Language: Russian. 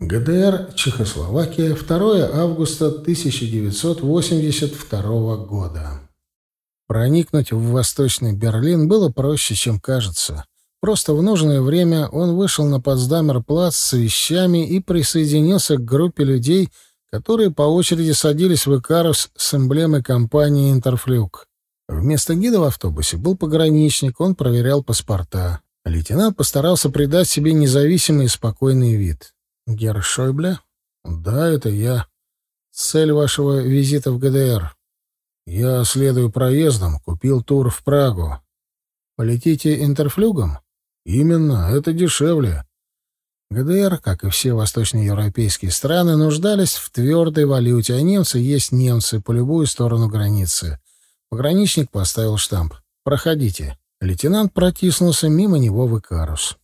ГДР, Чехословакия, 2 августа 1982 года. Проникнуть в Восточный Берлин было проще, чем кажется. Просто в нужное время он вышел на Потсдамер-плац с вещами и присоединился к группе людей, которые по очереди садились в Икарус с эмблемой компании «Интерфлюк». Вместо гида в автобусе был пограничник, он проверял паспорта. Лейтенант постарался придать себе независимый и спокойный вид. Герр Шойбле? Да, это я. Цель вашего визита в ГДР. Я следую проездом, купил тур в Прагу. Полетите интерфлюгом? Именно, это дешевле. ГДР, как и все восточноевропейские страны, нуждались в твердой валюте, а немцы есть немцы по любую сторону границы. Пограничник поставил штамп. «Проходите». Лейтенант протиснулся мимо него в Икарус.